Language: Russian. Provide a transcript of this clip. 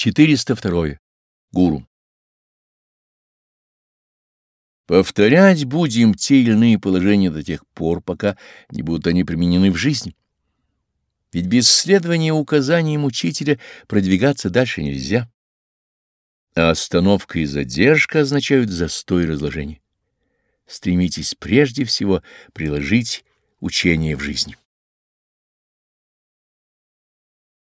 402. Гуру. Повторять будем те или иные положения до тех пор, пока не будут они применены в жизни. Ведь без следования указаний учителя продвигаться дальше нельзя. А остановка и задержка означают застой и разложение. Стремитесь прежде всего приложить учение в жизни.